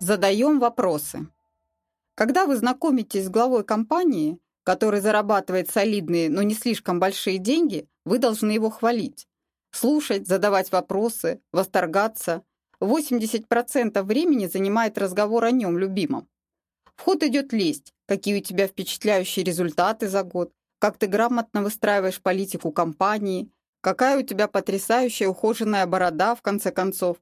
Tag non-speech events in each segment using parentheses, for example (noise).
Задаем вопросы. Когда вы знакомитесь с главой компании, который зарабатывает солидные, но не слишком большие деньги, вы должны его хвалить. Слушать, задавать вопросы, восторгаться. 80% времени занимает разговор о нем, любимом. В ход идет лесть, какие у тебя впечатляющие результаты за год, как ты грамотно выстраиваешь политику компании, какая у тебя потрясающая ухоженная борода, в конце концов,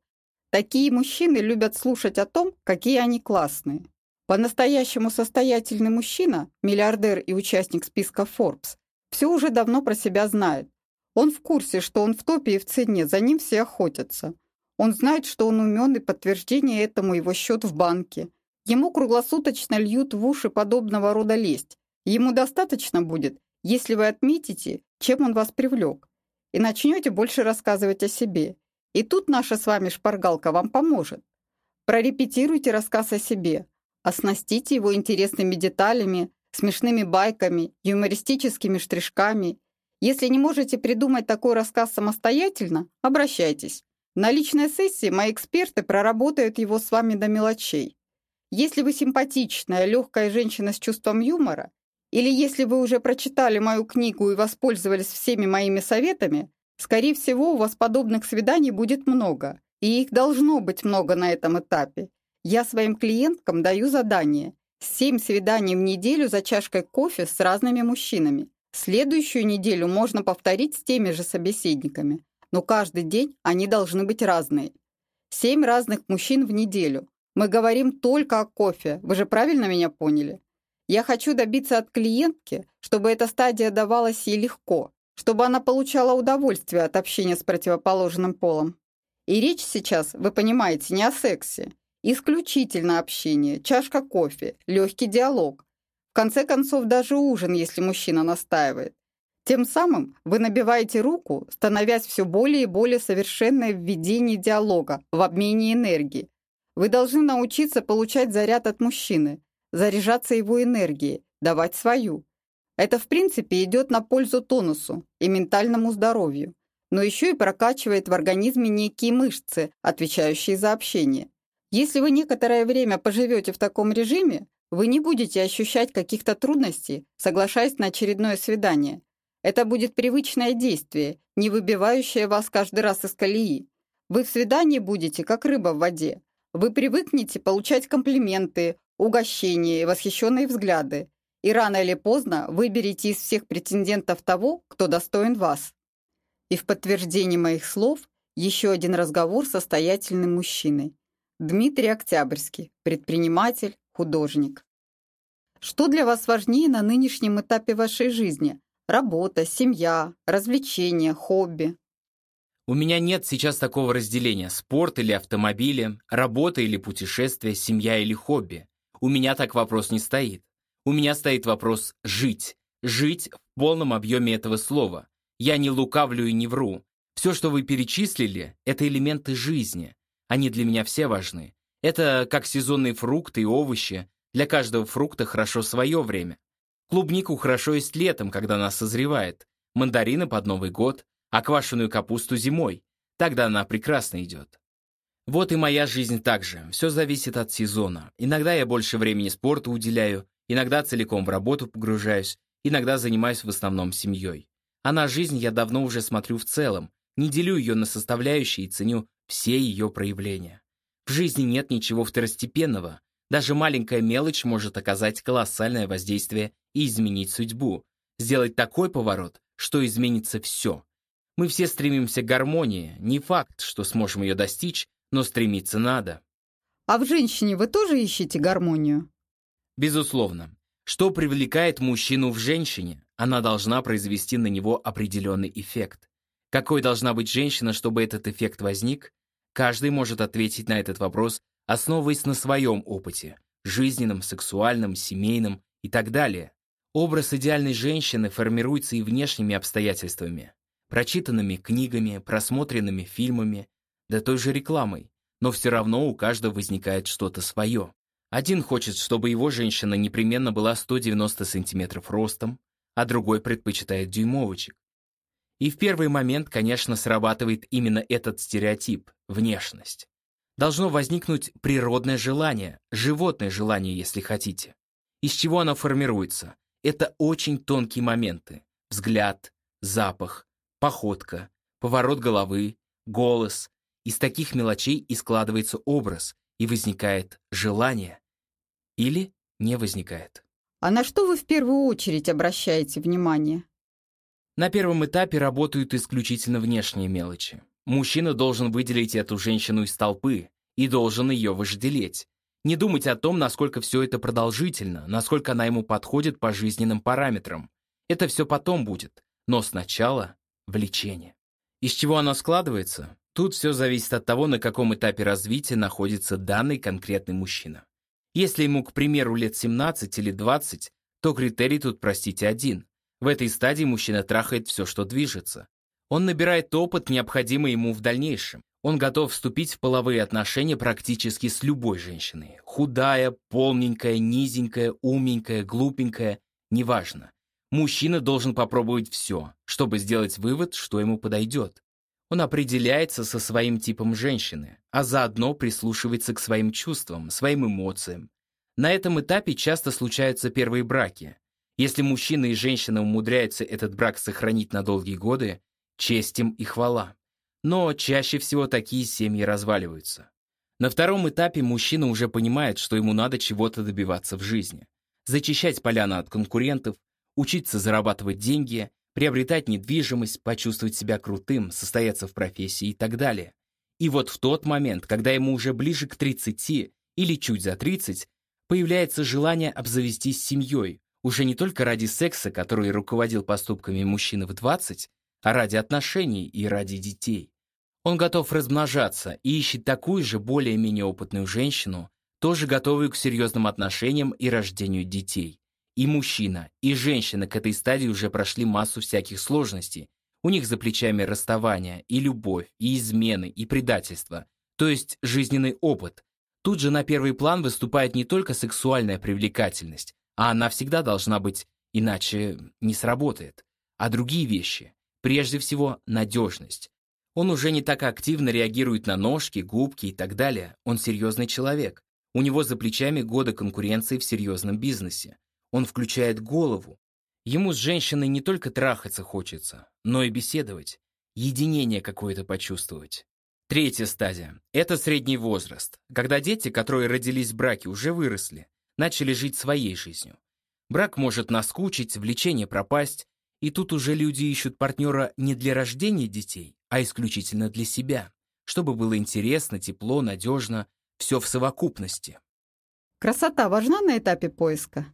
Такие мужчины любят слушать о том, какие они классные. По-настоящему состоятельный мужчина, миллиардер и участник списка Forbes, все уже давно про себя знает. Он в курсе, что он в топе и в цене, за ним все охотятся. Он знает, что он умен, и подтверждение этому его счет в банке. Ему круглосуточно льют в уши подобного рода лесть. Ему достаточно будет, если вы отметите, чем он вас привлек, и начнете больше рассказывать о себе. И тут наша с вами шпаргалка вам поможет. Прорепетируйте рассказ о себе, оснастите его интересными деталями, смешными байками, юмористическими штришками. Если не можете придумать такой рассказ самостоятельно, обращайтесь. На личной сессии мои эксперты проработают его с вами до мелочей. Если вы симпатичная, легкая женщина с чувством юмора, или если вы уже прочитали мою книгу и воспользовались всеми моими советами, Скорее всего, у вас подобных свиданий будет много, и их должно быть много на этом этапе. Я своим клиенткам даю задание. Семь свиданий в неделю за чашкой кофе с разными мужчинами. Следующую неделю можно повторить с теми же собеседниками, но каждый день они должны быть разные. Семь разных мужчин в неделю. Мы говорим только о кофе, вы же правильно меня поняли? Я хочу добиться от клиентки, чтобы эта стадия давалась ей легко, чтобы она получала удовольствие от общения с противоположным полом. И речь сейчас, вы понимаете, не о сексе. Исключительно общение, чашка кофе, легкий диалог. В конце концов, даже ужин, если мужчина настаивает. Тем самым вы набиваете руку, становясь все более и более совершенной в ведении диалога, в обмене энергии. Вы должны научиться получать заряд от мужчины, заряжаться его энергией, давать свою. Это, в принципе, идет на пользу тонусу и ментальному здоровью, но еще и прокачивает в организме некие мышцы, отвечающие за общение. Если вы некоторое время поживете в таком режиме, вы не будете ощущать каких-то трудностей, соглашаясь на очередное свидание. Это будет привычное действие, не выбивающее вас каждый раз из колеи. Вы в свидании будете, как рыба в воде. Вы привыкнете получать комплименты, угощения и восхищенные взгляды, и рано или поздно выберете из всех претендентов того, кто достоин вас. И в подтверждение моих слов еще один разговор с состоятельным мужчиной. Дмитрий Октябрьский, предприниматель, художник. Что для вас важнее на нынешнем этапе вашей жизни? Работа, семья, развлечения, хобби? У меня нет сейчас такого разделения спорт или автомобили, работа или путешествие, семья или хобби. У меня так вопрос не стоит. У меня стоит вопрос «жить». Жить в полном объеме этого слова. Я не лукавлю и не вру. Все, что вы перечислили, это элементы жизни. Они для меня все важны. Это как сезонные фрукты и овощи. Для каждого фрукта хорошо свое время. Клубнику хорошо есть летом, когда она созревает. Мандарины под Новый год, а квашеную капусту зимой. Тогда она прекрасно идет. Вот и моя жизнь также. Все зависит от сезона. Иногда я больше времени спорту уделяю, Иногда целиком в работу погружаюсь, иногда занимаюсь в основном семьей. А на жизнь я давно уже смотрю в целом, не делю ее на составляющие и ценю все ее проявления. В жизни нет ничего второстепенного. Даже маленькая мелочь может оказать колоссальное воздействие и изменить судьбу. Сделать такой поворот, что изменится все. Мы все стремимся к гармонии. Не факт, что сможем ее достичь, но стремиться надо. А в женщине вы тоже ищете гармонию? Безусловно. Что привлекает мужчину в женщине? Она должна произвести на него определенный эффект. Какой должна быть женщина, чтобы этот эффект возник? Каждый может ответить на этот вопрос, основываясь на своем опыте – жизненном, сексуальном, семейном и так далее. Образ идеальной женщины формируется и внешними обстоятельствами, прочитанными книгами, просмотренными фильмами, да той же рекламой, но все равно у каждого возникает что-то свое. Один хочет, чтобы его женщина непременно была 190 сантиметров ростом, а другой предпочитает дюймовочек. И в первый момент, конечно, срабатывает именно этот стереотип – внешность. Должно возникнуть природное желание, животное желание, если хотите. Из чего оно формируется? Это очень тонкие моменты. Взгляд, запах, походка, поворот головы, голос. Из таких мелочей и складывается образ, и возникает желание. Или не возникает. А на что вы в первую очередь обращаете внимание? На первом этапе работают исключительно внешние мелочи. Мужчина должен выделить эту женщину из толпы и должен ее вожделеть. Не думать о том, насколько все это продолжительно, насколько она ему подходит по жизненным параметрам. Это все потом будет, но сначала влечение. Из чего оно складывается? Тут все зависит от того, на каком этапе развития находится данный конкретный мужчина. Если ему, к примеру, лет 17 или 20, то критерий тут, простите, один. В этой стадии мужчина трахает все, что движется. Он набирает опыт, необходимый ему в дальнейшем. Он готов вступить в половые отношения практически с любой женщиной. Худая, полненькая, низенькая, умненькая, глупенькая, неважно. Мужчина должен попробовать все, чтобы сделать вывод, что ему подойдет. Он определяется со своим типом женщины, а заодно прислушивается к своим чувствам, своим эмоциям. На этом этапе часто случаются первые браки. Если мужчина и женщина умудряются этот брак сохранить на долгие годы, честь им и хвала. Но чаще всего такие семьи разваливаются. На втором этапе мужчина уже понимает, что ему надо чего-то добиваться в жизни. Зачищать поляну от конкурентов, учиться зарабатывать деньги, приобретать недвижимость, почувствовать себя крутым, состояться в профессии и так далее. И вот в тот момент, когда ему уже ближе к 30 или чуть за 30, появляется желание обзавестись семьей, уже не только ради секса, который руководил поступками мужчины в 20, а ради отношений и ради детей. Он готов размножаться и ищет такую же более-менее опытную женщину, тоже готовую к серьезным отношениям и рождению детей. И мужчина, и женщина к этой стадии уже прошли массу всяких сложностей. У них за плечами расставания, и любовь, и измены, и предательство. То есть жизненный опыт. Тут же на первый план выступает не только сексуальная привлекательность, а она всегда должна быть, иначе не сработает. А другие вещи. Прежде всего, надежность. Он уже не так активно реагирует на ножки, губки и так далее. Он серьезный человек. У него за плечами годы конкуренции в серьезном бизнесе. Он включает голову. Ему с женщиной не только трахаться хочется, но и беседовать, единение какое-то почувствовать. Третья стадия – это средний возраст, когда дети, которые родились в браке, уже выросли, начали жить своей жизнью. Брак может наскучить, влечение пропасть, и тут уже люди ищут партнера не для рождения детей, а исключительно для себя, чтобы было интересно, тепло, надежно, все в совокупности. Красота важна на этапе поиска?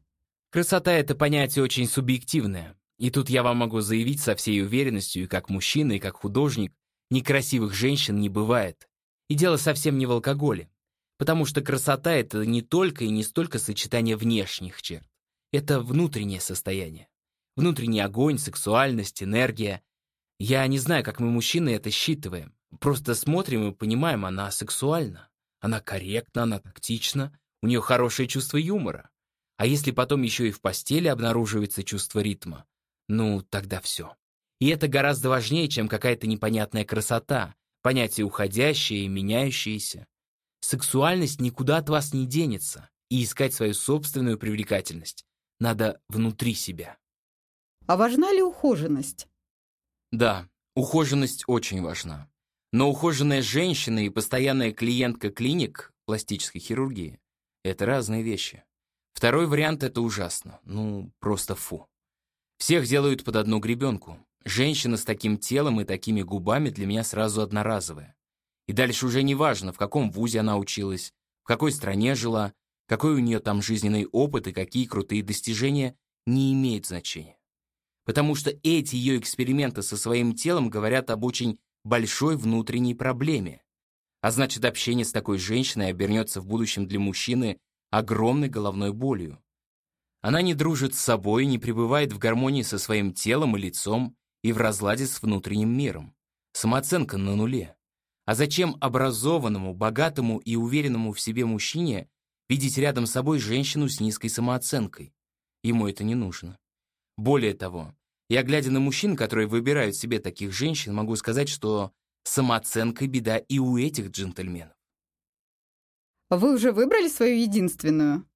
Красота — это понятие очень субъективное. И тут я вам могу заявить со всей уверенностью, и как мужчина, и как художник, некрасивых женщин не бывает. И дело совсем не в алкоголе. Потому что красота — это не только и не столько сочетание внешних черт. Это внутреннее состояние. Внутренний огонь, сексуальность, энергия. Я не знаю, как мы, мужчины, это считываем. Просто смотрим и понимаем, она сексуальна. Она корректна, она тактична. У нее хорошее чувство юмора. А если потом еще и в постели обнаруживается чувство ритма, ну, тогда все. И это гораздо важнее, чем какая-то непонятная красота, понятие уходящее и меняющееся. Сексуальность никуда от вас не денется, и искать свою собственную привлекательность надо внутри себя. А важна ли ухоженность? Да, ухоженность очень важна. Но ухоженная женщина и постоянная клиентка клиник пластической хирургии – это разные вещи. Второй вариант — это ужасно. Ну, просто фу. Всех делают под одну гребенку. Женщина с таким телом и такими губами для меня сразу одноразовая. И дальше уже не важно, в каком вузе она училась, в какой стране жила, какой у нее там жизненный опыт и какие крутые достижения, не имеет значения. Потому что эти ее эксперименты со своим телом говорят об очень большой внутренней проблеме. А значит, общение с такой женщиной обернется в будущем для мужчины огромной головной болью. Она не дружит с собой, не пребывает в гармонии со своим телом и лицом и в разладе с внутренним миром. Самооценка на нуле. А зачем образованному, богатому и уверенному в себе мужчине видеть рядом с собой женщину с низкой самооценкой? Ему это не нужно. Более того, я, глядя на мужчин, которые выбирают себе таких женщин, могу сказать, что самооценка беда и у этих джентльменов. Вы уже выбрали свою единственную?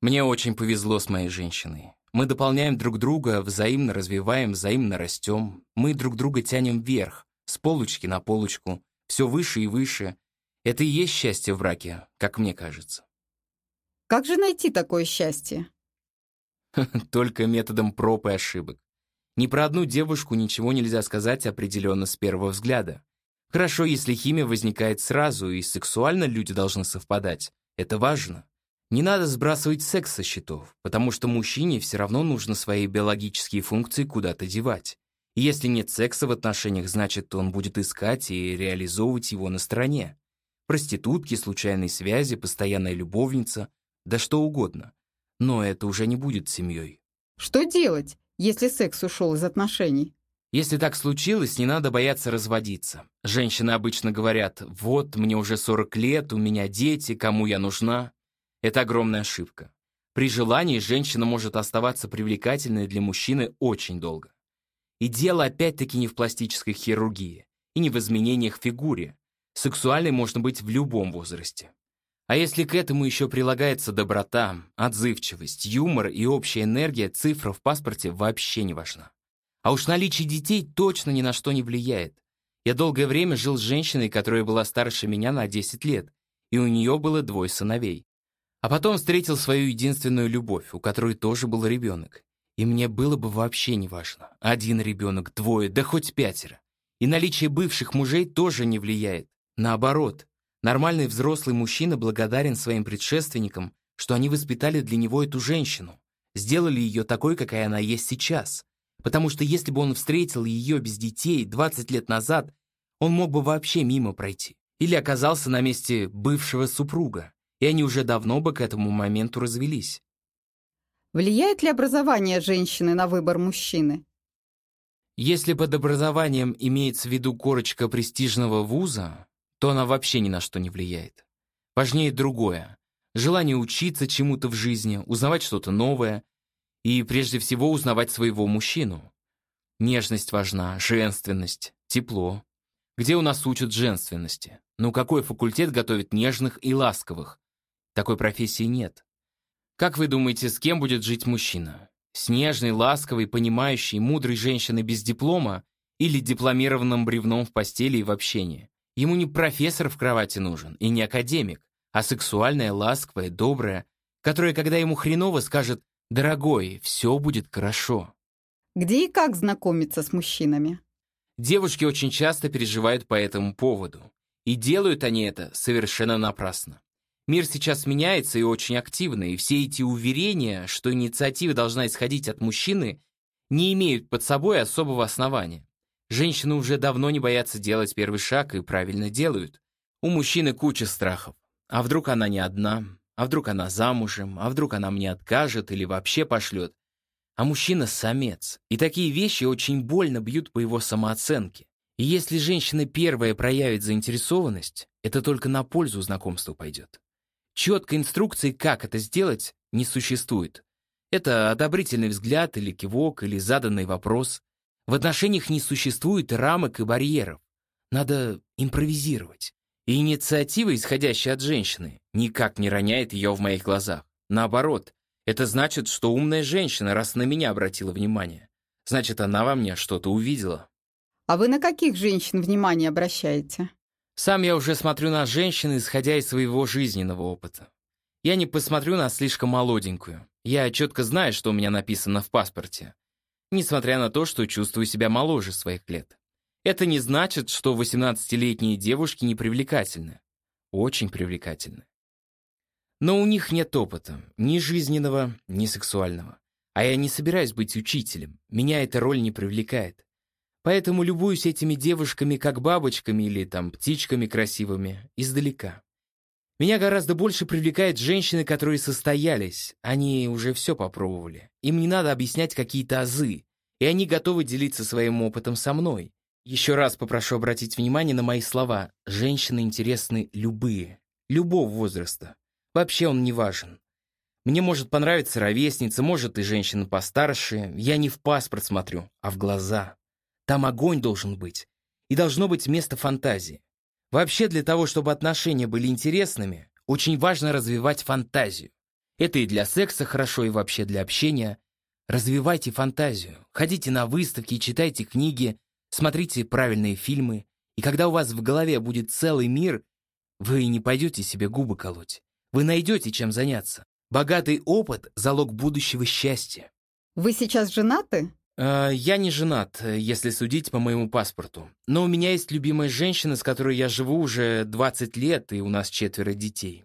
Мне очень повезло с моей женщиной. Мы дополняем друг друга, взаимно развиваем, взаимно растем. Мы друг друга тянем вверх, с полочки на полочку, все выше и выше. Это и есть счастье в браке, как мне кажется. Как же найти такое счастье? (laughs) Только методом проб и ошибок. Ни про одну девушку ничего нельзя сказать определенно с первого взгляда. Хорошо, если химия возникает сразу, и сексуально люди должны совпадать. Это важно. Не надо сбрасывать секс со счетов, потому что мужчине все равно нужно свои биологические функции куда-то девать. И если нет секса в отношениях, значит, он будет искать и реализовывать его на стороне. Проститутки, случайные связи, постоянная любовница, да что угодно. Но это уже не будет семьей. Что делать, если секс ушел из отношений? Если так случилось, не надо бояться разводиться. Женщины обычно говорят, вот, мне уже 40 лет, у меня дети, кому я нужна. Это огромная ошибка. При желании женщина может оставаться привлекательной для мужчины очень долго. И дело опять-таки не в пластической хирургии и не в изменениях в фигуре. Сексуальной можно быть в любом возрасте. А если к этому еще прилагается доброта, отзывчивость, юмор и общая энергия, цифра в паспорте вообще не важна. А уж наличие детей точно ни на что не влияет. Я долгое время жил с женщиной, которая была старше меня на 10 лет, и у нее было двое сыновей. А потом встретил свою единственную любовь, у которой тоже был ребенок. И мне было бы вообще не важно. Один ребенок, двое, да хоть пятеро. И наличие бывших мужей тоже не влияет. Наоборот, нормальный взрослый мужчина благодарен своим предшественникам, что они воспитали для него эту женщину, сделали ее такой, какая она есть сейчас. Потому что если бы он встретил ее без детей 20 лет назад, он мог бы вообще мимо пройти. Или оказался на месте бывшего супруга и они уже давно бы к этому моменту развелись. Влияет ли образование женщины на выбор мужчины? Если под образованием имеется в виду корочка престижного вуза, то она вообще ни на что не влияет. Важнее другое. Желание учиться чему-то в жизни, узнавать что-то новое и, прежде всего, узнавать своего мужчину. Нежность важна, женственность, тепло. Где у нас учат женственности? Ну какой факультет готовит нежных и ласковых? Такой профессии нет. Как вы думаете, с кем будет жить мужчина? С нежной, ласковой, понимающей, мудрой женщиной без диплома или дипломированным бревном в постели и в общении? Ему не профессор в кровати нужен и не академик, а сексуальная, ласковая, добрая, которая, когда ему хреново, скажет «Дорогой, все будет хорошо». Где и как знакомиться с мужчинами? Девушки очень часто переживают по этому поводу. И делают они это совершенно напрасно. Мир сейчас меняется и очень активно, и все эти уверения, что инициатива должна исходить от мужчины, не имеют под собой особого основания. Женщины уже давно не боятся делать первый шаг и правильно делают. У мужчины куча страхов. А вдруг она не одна? А вдруг она замужем? А вдруг она мне откажет или вообще пошлет? А мужчина — самец. И такие вещи очень больно бьют по его самооценке. И если женщина первая проявит заинтересованность, это только на пользу знакомству пойдет. Четкой инструкции, как это сделать, не существует. Это одобрительный взгляд или кивок, или заданный вопрос. В отношениях не существует рамок и барьеров. Надо импровизировать. И инициатива, исходящая от женщины, никак не роняет ее в моих глазах. Наоборот, это значит, что умная женщина, раз на меня обратила внимание. Значит, она во мне что-то увидела. А вы на каких женщин внимание обращаете? Сам я уже смотрю на женщин, исходя из своего жизненного опыта. Я не посмотрю на слишком молоденькую. Я четко знаю, что у меня написано в паспорте. Несмотря на то, что чувствую себя моложе своих лет. Это не значит, что 18-летние девушки не привлекательны. Очень привлекательны. Но у них нет опыта, ни жизненного, ни сексуального. А я не собираюсь быть учителем. Меня эта роль не привлекает. Поэтому любуюсь этими девушками как бабочками или там птичками красивыми издалека. Меня гораздо больше привлекают женщины, которые состоялись. Они уже все попробовали. Им не надо объяснять какие-то азы. И они готовы делиться своим опытом со мной. Еще раз попрошу обратить внимание на мои слова. Женщины интересны любые. Любого возраста. Вообще он не важен. Мне может понравиться ровесница, может и женщина постарше. Я не в паспорт смотрю, а в глаза. Там огонь должен быть. И должно быть место фантазии. Вообще, для того, чтобы отношения были интересными, очень важно развивать фантазию. Это и для секса хорошо, и вообще для общения. Развивайте фантазию, ходите на выставки, читайте книги, смотрите правильные фильмы. И когда у вас в голове будет целый мир, вы не пойдете себе губы колоть. Вы найдете чем заняться. Богатый опыт – залог будущего счастья. Вы сейчас женаты? Э, я не женат, если судить по моему паспорту. Но у меня есть любимая женщина, с которой я живу уже 20 лет, и у нас четверо детей.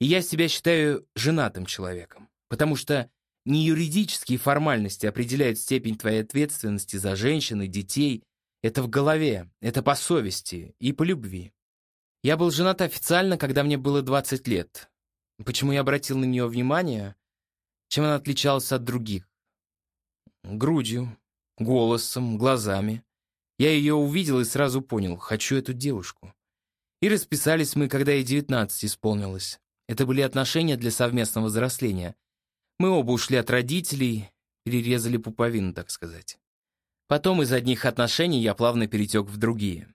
И я себя считаю женатым человеком, потому что не юридические формальности определяют степень твоей ответственности за женщин и детей. Это в голове, это по совести и по любви. Я был женат официально, когда мне было 20 лет. Почему я обратил на нее внимание? Чем она отличалась от других? Грудью, голосом, глазами. Я ее увидел и сразу понял, хочу эту девушку. И расписались мы, когда ей 19 исполнилось. Это были отношения для совместного взросления. Мы оба ушли от родителей, перерезали пуповину, так сказать. Потом из одних отношений я плавно перетек в другие.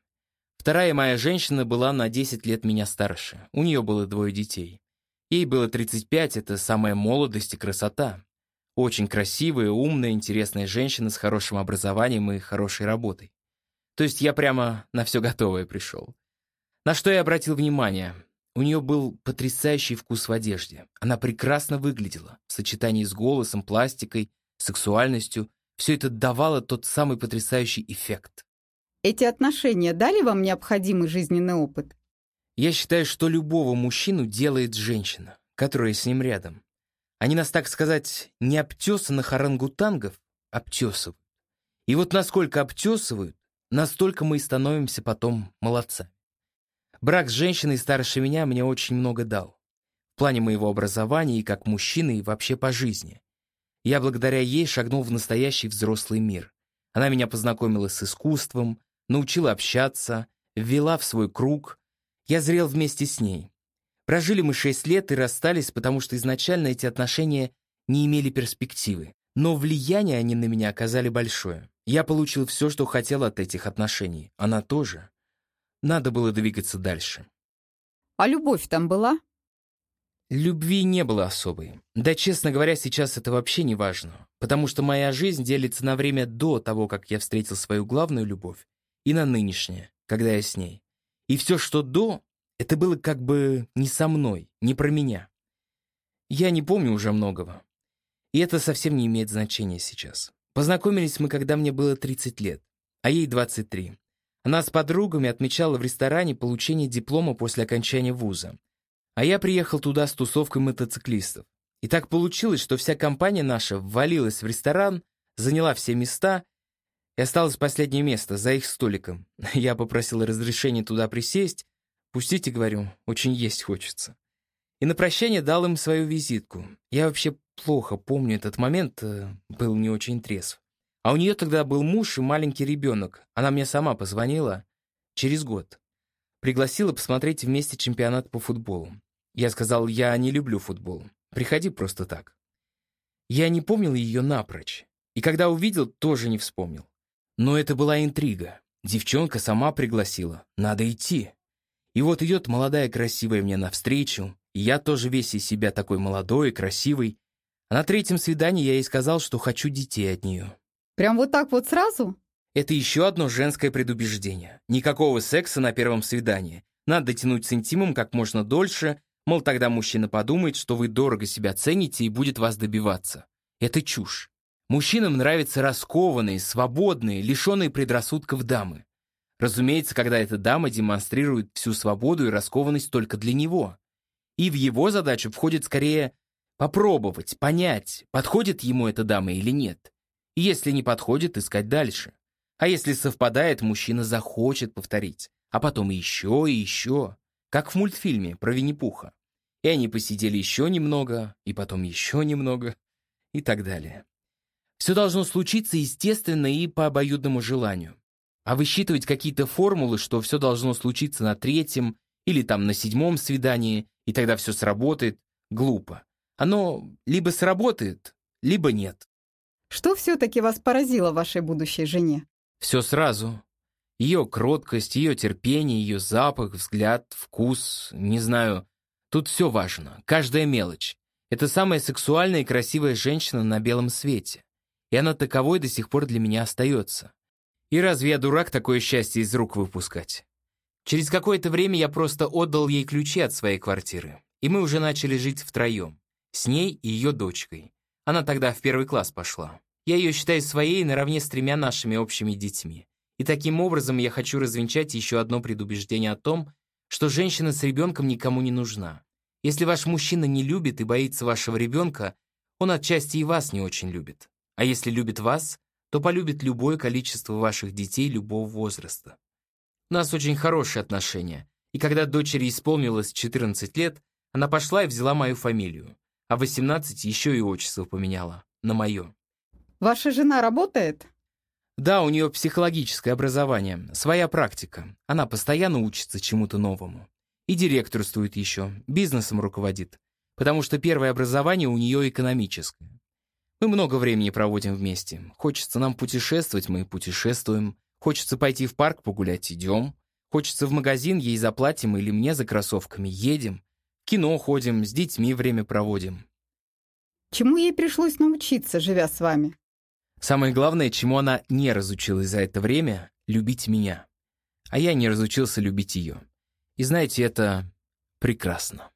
Вторая моя женщина была на 10 лет меня старше. У нее было двое детей. Ей было 35, это самая молодость и красота. Очень красивая, умная, интересная женщина с хорошим образованием и хорошей работой. То есть я прямо на все готовое пришел. На что я обратил внимание? У нее был потрясающий вкус в одежде. Она прекрасно выглядела. В сочетании с голосом, пластикой, сексуальностью. Все это давало тот самый потрясающий эффект. Эти отношения дали вам необходимый жизненный опыт? Я считаю, что любого мужчину делает женщина, которая с ним рядом. Они нас, так сказать, не обтесанных орангутангов обтесывают. И вот насколько обтесывают, настолько мы и становимся потом молодцами. Брак с женщиной старше меня мне очень много дал. В плане моего образования и как мужчины, и вообще по жизни. Я благодаря ей шагнул в настоящий взрослый мир. Она меня познакомила с искусством, научила общаться, ввела в свой круг. Я зрел вместе с ней. Прожили мы шесть лет и расстались, потому что изначально эти отношения не имели перспективы. Но влияние они на меня оказали большое. Я получил все, что хотел от этих отношений. Она тоже. Надо было двигаться дальше. А любовь там была? Любви не было особой. Да, честно говоря, сейчас это вообще не важно, потому что моя жизнь делится на время до того, как я встретил свою главную любовь, и на нынешнее, когда я с ней. И все, что до, это было как бы не со мной, не про меня. Я не помню уже многого. И это совсем не имеет значения сейчас. Познакомились мы, когда мне было 30 лет, а ей 23. Она с подругами отмечала в ресторане получение диплома после окончания вуза. А я приехал туда с тусовкой мотоциклистов. И так получилось, что вся компания наша ввалилась в ресторан, заняла все места, и осталось последнее место за их столиком. (laughs) Я попросил разрешения туда присесть. Пустите, говорю, очень есть хочется. И на прощание дал им свою визитку. Я вообще плохо помню этот момент, э, был не очень трезв. А у нее тогда был муж и маленький ребенок. Она мне сама позвонила через год. Пригласила посмотреть вместе чемпионат по футболу. Я сказал, я не люблю футбол. Приходи просто так. Я не помнил ее напрочь. И когда увидел, тоже не вспомнил. Но это была интрига. Девчонка сама пригласила. Надо идти. И вот идет молодая красивая мне навстречу. И я тоже весь из себя такой молодой и красивый. А на третьем свидании я ей сказал, что хочу детей от нее. Прям вот так вот сразу? Это еще одно женское предубеждение. Никакого секса на первом свидании. Надо тянуть с интимом как можно дольше, мол, тогда мужчина подумает, что вы дорого себя цените и будет вас добиваться. Это чушь. Мужчинам нравятся раскованные, свободные, лишенные предрассудков дамы. Разумеется, когда эта дама демонстрирует всю свободу и раскованность только для него. И в его задачу входит скорее попробовать, понять, подходит ему эта дама или нет. И если не подходит, искать дальше. А если совпадает, мужчина захочет повторить. А потом еще и еще. Как в мультфильме про Винни-Пуха. И они посидели еще немного, и потом еще немного, и так далее. Все должно случиться естественно и по обоюдному желанию. А высчитывать какие-то формулы, что все должно случиться на третьем или там на седьмом свидании, и тогда все сработает, глупо. Оно либо сработает, либо нет. Что все-таки вас поразило в вашей будущей жене? Все сразу. Ее кроткость, ее терпение, ее запах, взгляд, вкус, не знаю. Тут все важно, каждая мелочь. Это самая сексуальная и красивая женщина на белом свете. И она таковой до сих пор для меня остается. И разве я дурак такое счастье из рук выпускать? Через какое-то время я просто отдал ей ключи от своей квартиры. И мы уже начали жить втроем. С ней и ее дочкой. Она тогда в первый класс пошла. Я ее считаю своей наравне с тремя нашими общими детьми. И таким образом я хочу развенчать еще одно предубеждение о том, что женщина с ребенком никому не нужна. Если ваш мужчина не любит и боится вашего ребенка, он отчасти и вас не очень любит. А если любит вас, то полюбит любое количество ваших детей любого возраста. У нас очень хорошие отношения, и когда дочери исполнилось 14 лет, она пошла и взяла мою фамилию, а в 18 еще и отчество поменяла на мое. Ваша жена работает? Да, у нее психологическое образование, своя практика. Она постоянно учится чему-то новому. И директорствует еще, бизнесом руководит. Потому что первое образование у нее экономическое. Мы много времени проводим вместе. Хочется нам путешествовать, мы путешествуем. Хочется пойти в парк погулять, идем. Хочется в магазин, ей заплатим или мне за кроссовками, едем. В кино ходим, с детьми время проводим. Чему ей пришлось научиться, живя с вами? Самое главное, чему она не разучилась за это время — любить меня. А я не разучился любить ее. И знаете, это прекрасно.